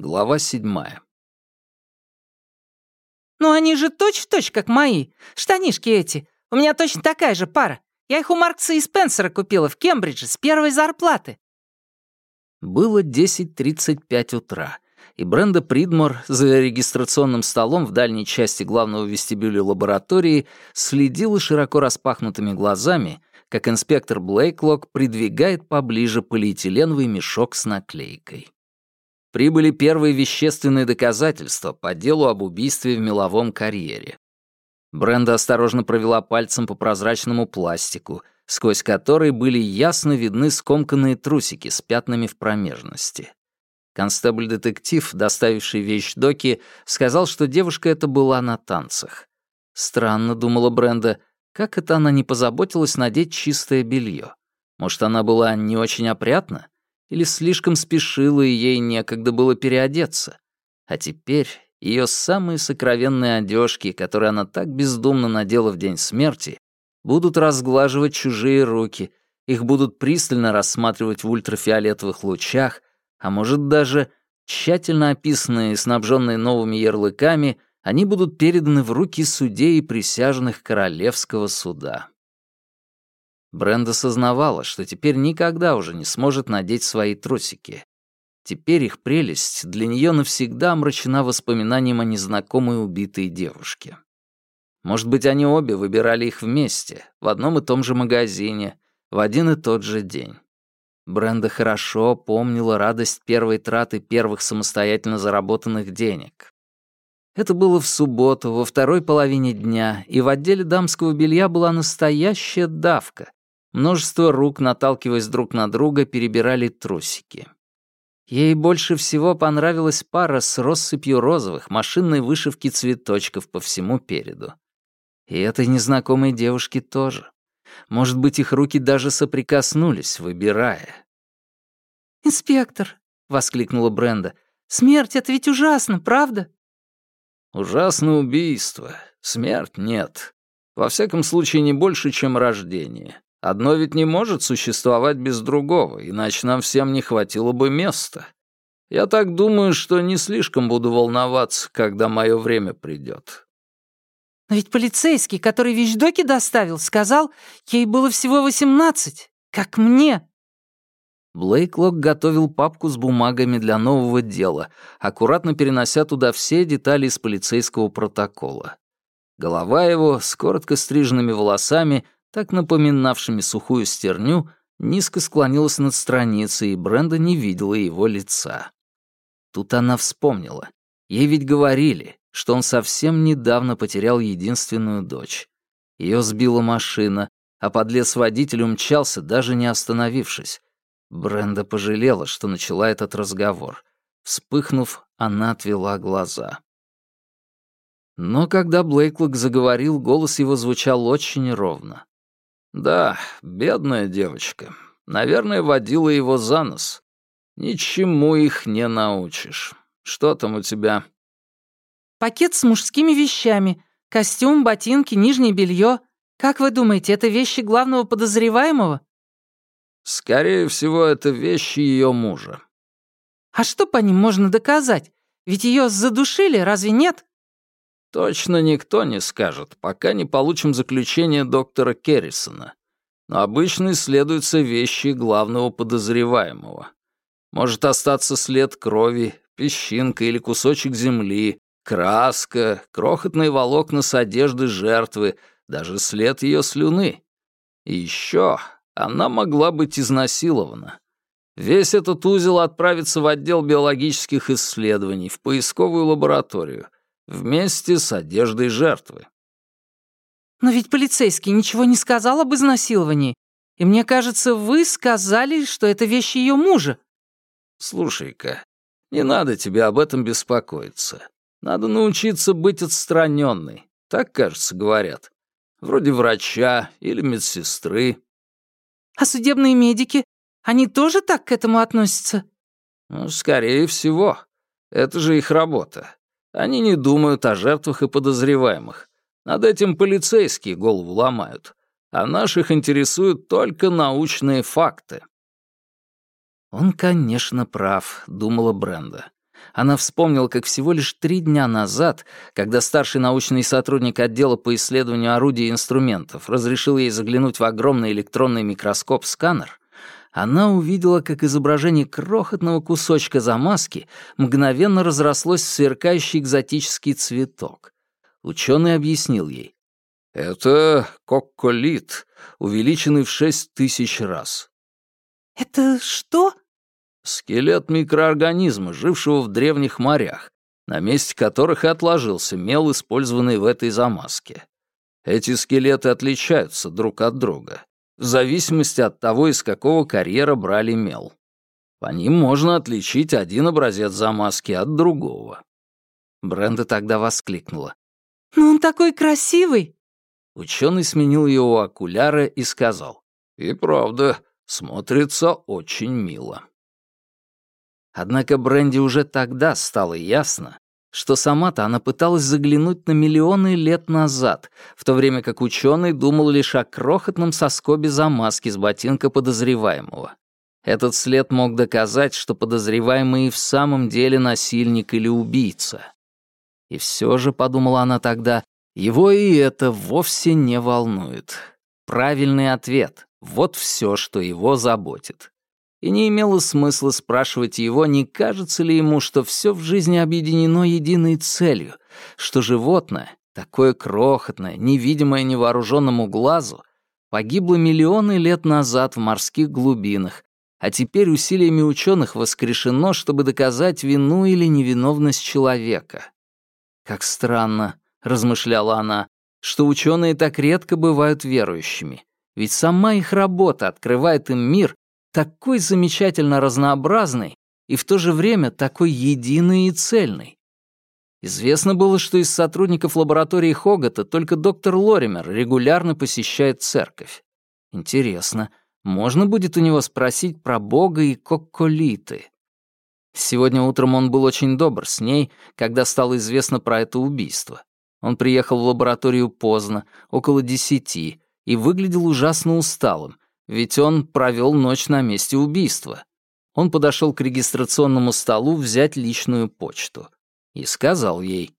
Глава седьмая. «Ну они же точь-в-точь, как мои. Штанишки эти. У меня точно такая же пара. Я их у Маркса и Спенсера купила в Кембридже с первой зарплаты». Было 10.35 утра, и Бренда Придмор за регистрационным столом в дальней части главного вестибюля лаборатории следила широко распахнутыми глазами, как инспектор Блейклок придвигает поближе полиэтиленовый мешок с наклейкой. Прибыли первые вещественные доказательства по делу об убийстве в меловом карьере. Бренда осторожно провела пальцем по прозрачному пластику, сквозь который были ясно видны скомканные трусики с пятнами в промежности. Констебль-детектив, доставивший вещь Доки, сказал, что девушка эта была на танцах. Странно, думала Бренда, как это она не позаботилась надеть чистое белье. Может, она была не очень опрятна? Или слишком спешила, и ей некогда было переодеться? А теперь ее самые сокровенные одежки, которые она так бездумно надела в день смерти, будут разглаживать чужие руки, их будут пристально рассматривать в ультрафиолетовых лучах, а может даже, тщательно описанные и снабженные новыми ярлыками, они будут переданы в руки судей и присяжных Королевского суда. Бренда сознавала, что теперь никогда уже не сможет надеть свои трусики. Теперь их прелесть для нее навсегда омрачена воспоминанием о незнакомой убитой девушке. Может быть, они обе выбирали их вместе, в одном и том же магазине, в один и тот же день. Бренда хорошо помнила радость первой траты первых самостоятельно заработанных денег. Это было в субботу, во второй половине дня, и в отделе дамского белья была настоящая давка. Множество рук, наталкиваясь друг на друга, перебирали трусики. Ей больше всего понравилась пара с россыпью розовых машинной вышивки цветочков по всему переду. И этой незнакомой девушке тоже. Может быть, их руки даже соприкоснулись, выбирая. «Инспектор», — воскликнула Бренда, — «смерть — это ведь ужасно, правда?» «Ужасное убийство. Смерть нет. Во всяком случае, не больше, чем рождение. Одно ведь не может существовать без другого, иначе нам всем не хватило бы места. Я так думаю, что не слишком буду волноваться, когда мое время придет. Но ведь полицейский, который вещдоки доставил, сказал, ей было всего восемнадцать, как мне. Блейклок готовил папку с бумагами для нового дела, аккуратно перенося туда все детали из полицейского протокола. Голова его с коротко стриженными волосами так напоминавшими сухую стерню, низко склонилась над страницей, и Бренда не видела его лица. Тут она вспомнила. Ей ведь говорили, что он совсем недавно потерял единственную дочь. Ее сбила машина, а подлец водитель умчался, даже не остановившись. Бренда пожалела, что начала этот разговор. Вспыхнув, она отвела глаза. Но когда Блейклок заговорил, голос его звучал очень ровно. Да, бедная девочка. Наверное, водила его за нос. Ничему их не научишь. Что там у тебя? Пакет с мужскими вещами. Костюм, ботинки, нижнее белье. Как вы думаете, это вещи главного подозреваемого? Скорее всего, это вещи ее мужа. А что по ним можно доказать? Ведь ее задушили, разве нет? Точно никто не скажет, пока не получим заключение доктора Керрисона. Но обычно исследуются вещи главного подозреваемого. Может остаться след крови, песчинка или кусочек земли, краска, крохотные волокна с одежды жертвы, даже след ее слюны. И еще она могла быть изнасилована. Весь этот узел отправится в отдел биологических исследований, в поисковую лабораторию, Вместе с одеждой жертвы. Но ведь полицейский ничего не сказал об изнасиловании. И мне кажется, вы сказали, что это вещи ее мужа. Слушай-ка, не надо тебе об этом беспокоиться. Надо научиться быть отстраненной. Так, кажется, говорят. Вроде врача или медсестры. А судебные медики, они тоже так к этому относятся? Ну, скорее всего. Это же их работа. Они не думают о жертвах и подозреваемых. Над этим полицейские голову ломают. А наших интересуют только научные факты. Он, конечно, прав, думала Бренда. Она вспомнила, как всего лишь три дня назад, когда старший научный сотрудник отдела по исследованию орудий и инструментов разрешил ей заглянуть в огромный электронный микроскоп-сканер, она увидела, как изображение крохотного кусочка замазки мгновенно разрослось в сверкающий экзотический цветок. Ученый объяснил ей. «Это кокколит, увеличенный в шесть тысяч раз». «Это что?» Скелет микроорганизма, жившего в древних морях, на месте которых и отложился мел, использованный в этой замазке. Эти скелеты отличаются друг от друга, в зависимости от того, из какого карьера брали мел. По ним можно отличить один образец замазки от другого. Бренда тогда воскликнула. «Но он такой красивый!» Ученый сменил ее у окуляра и сказал. «И правда, смотрится очень мило». Однако Бренди уже тогда стало ясно, что сама-то она пыталась заглянуть на миллионы лет назад, в то время как ученый думал лишь о крохотном соскобе замазки с ботинка подозреваемого. Этот след мог доказать, что подозреваемый в самом деле насильник или убийца. И все же, подумала она тогда, его и это вовсе не волнует. Правильный ответ — вот все, что его заботит и не имело смысла спрашивать его, не кажется ли ему, что все в жизни объединено единой целью, что животное, такое крохотное, невидимое невооруженному глазу, погибло миллионы лет назад в морских глубинах, а теперь усилиями ученых воскрешено, чтобы доказать вину или невиновность человека. Как странно, размышляла она, что ученые так редко бывают верующими, ведь сама их работа открывает им мир, такой замечательно разнообразный и в то же время такой единый и цельный. Известно было, что из сотрудников лаборатории Хогата только доктор Лоример регулярно посещает церковь. Интересно, можно будет у него спросить про Бога и кокколиты? Сегодня утром он был очень добр с ней, когда стало известно про это убийство. Он приехал в лабораторию поздно, около десяти, и выглядел ужасно усталым, ведь он провел ночь на месте убийства. Он подошел к регистрационному столу взять личную почту и сказал ей,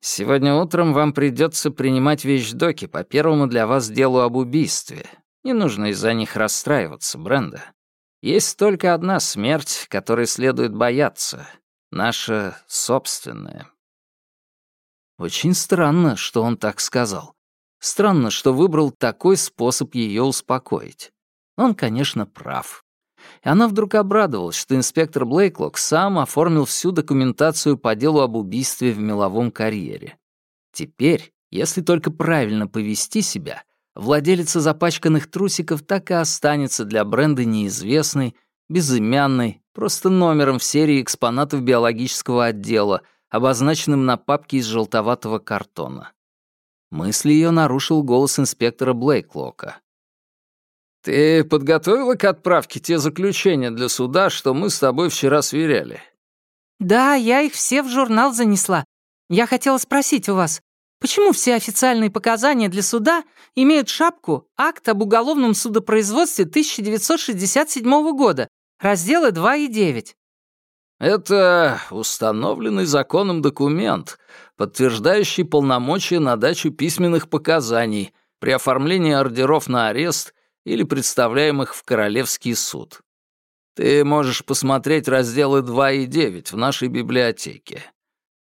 «Сегодня утром вам придется принимать вещдоки по первому для вас делу об убийстве. Не нужно из-за них расстраиваться, Бренда. Есть только одна смерть, которой следует бояться. Наша собственная». Очень странно, что он так сказал. Странно, что выбрал такой способ ее успокоить. Он, конечно, прав. И она вдруг обрадовалась, что инспектор Блейклок сам оформил всю документацию по делу об убийстве в меловом карьере. Теперь, если только правильно повести себя, владелица запачканных трусиков так и останется для бренда неизвестной, безымянной, просто номером в серии экспонатов биологического отдела, обозначенным на папке из желтоватого картона. Мысли ее нарушил голос инспектора Блейклока. «Ты подготовила к отправке те заключения для суда, что мы с тобой вчера сверяли?» «Да, я их все в журнал занесла. Я хотела спросить у вас, почему все официальные показания для суда имеют шапку «Акт об уголовном судопроизводстве 1967 года», разделы 2 и 9?» «Это установленный законом документ, подтверждающий полномочия на дачу письменных показаний при оформлении ордеров на арест или представляемых в Королевский суд. Ты можешь посмотреть разделы 2 и 9 в нашей библиотеке.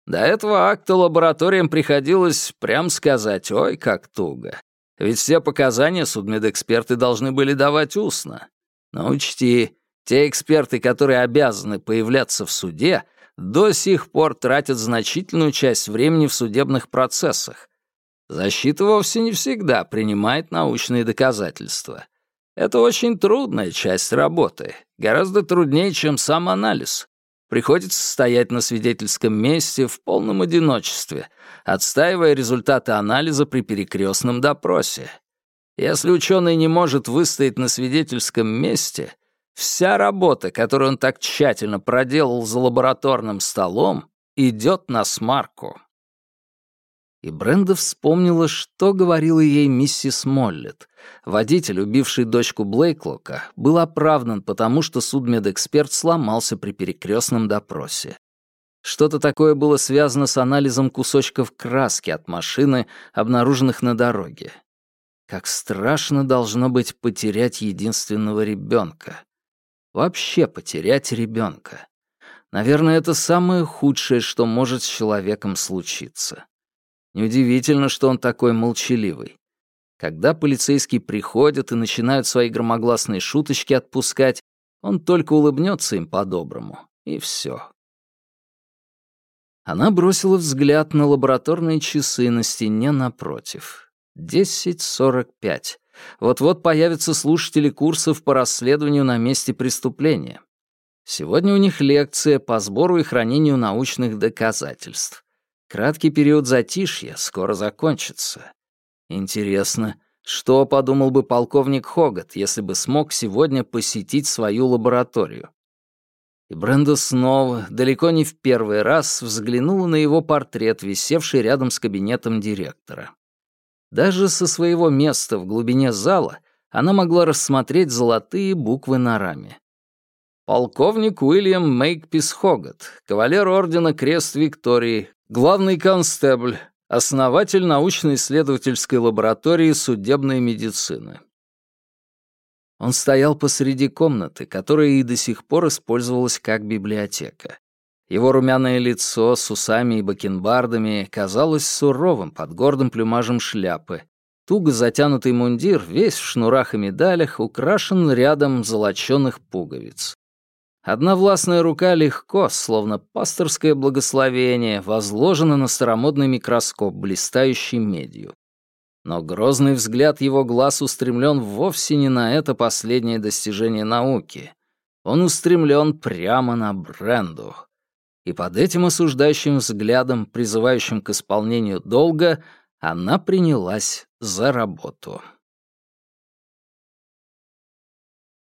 До этого акта лабораториям приходилось, прям сказать, ой, как туго. Ведь все показания судмедэксперты должны были давать устно. Но учти, те эксперты, которые обязаны появляться в суде, до сих пор тратят значительную часть времени в судебных процессах, Защита вовсе не всегда принимает научные доказательства. Это очень трудная часть работы, гораздо труднее, чем сам анализ. Приходится стоять на свидетельском месте в полном одиночестве, отстаивая результаты анализа при перекрестном допросе. Если ученый не может выстоять на свидетельском месте, вся работа, которую он так тщательно проделал за лабораторным столом, идет на смарку и Бренда вспомнила, что говорила ей миссис Моллет. Водитель, убивший дочку Блейклока, был оправдан потому, что судмедэксперт сломался при перекрестном допросе. Что-то такое было связано с анализом кусочков краски от машины, обнаруженных на дороге. Как страшно должно быть потерять единственного ребенка. Вообще потерять ребенка. Наверное, это самое худшее, что может с человеком случиться. Неудивительно, что он такой молчаливый. Когда полицейские приходят и начинают свои громогласные шуточки отпускать, он только улыбнется им по-доброму, и все. Она бросила взгляд на лабораторные часы на стене напротив. Десять сорок пять. Вот-вот появятся слушатели курсов по расследованию на месте преступления. Сегодня у них лекция по сбору и хранению научных доказательств. Краткий период затишья скоро закончится. Интересно, что подумал бы полковник Хогат, если бы смог сегодня посетить свою лабораторию? И Бренда снова, далеко не в первый раз, взглянула на его портрет, висевший рядом с кабинетом директора. Даже со своего места в глубине зала она могла рассмотреть золотые буквы на раме. Полковник Уильям Мейкпис Хогат, кавалер ордена Крест Виктории, главный констебль, основатель научно-исследовательской лаборатории судебной медицины. Он стоял посреди комнаты, которая и до сих пор использовалась как библиотека. Его румяное лицо с усами и бакенбардами казалось суровым под гордым плюмажем шляпы. Туго затянутый мундир, весь в шнурах и медалях, украшен рядом золочёных пуговиц. Одна властная рука легко, словно пасторское благословение, возложена на старомодный микроскоп, блистающий медью. Но грозный взгляд его глаз устремлен вовсе не на это последнее достижение науки. Он устремлен прямо на Бренду. И под этим осуждающим взглядом, призывающим к исполнению долга, она принялась за работу.